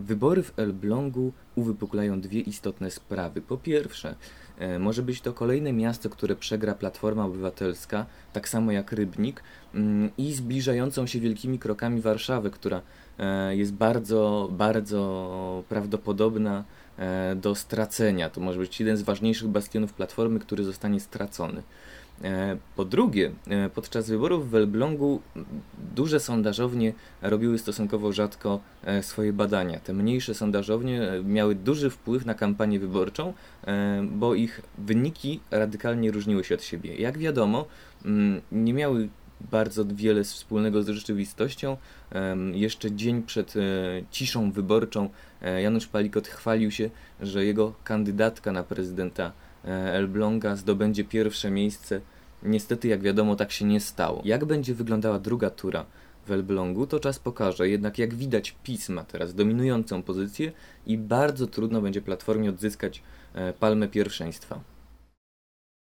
Wybory w Elblągu uwypuklają dwie istotne sprawy. Po pierwsze, może być to kolejne miasto, które przegra Platforma Obywatelska, tak samo jak Rybnik, mm, i zbliżającą się wielkimi krokami Warszawę, która e, jest bardzo, bardzo prawdopodobna e, do stracenia. To może być jeden z ważniejszych bastionów Platformy, który zostanie stracony. E, po drugie, e, podczas wyborów w Elblągu duże sondażownie robiły stosunkowo rzadko e, swoje badania. Te mniejsze sondażownie miały duży wpływ na kampanię wyborczą, bo ich wyniki radykalnie różniły się od siebie. Jak wiadomo, mm, nie miały bardzo wiele wspólnego z rzeczywistością. Jeszcze dzień przed ciszą wyborczą Janusz Palikot chwalił się, że jego kandydatka na prezydenta E, Elbląga zdobędzie pierwsze miejsce. Niestety, jak wiadomo, tak się nie stało. Jak będzie wyglądała druga tura w Elblągu, to czas pokaże. Jednak jak widać, PiS ma teraz dominującą pozycję i bardzo trudno będzie Platformie odzyskać e, palmę pierwszeństwa.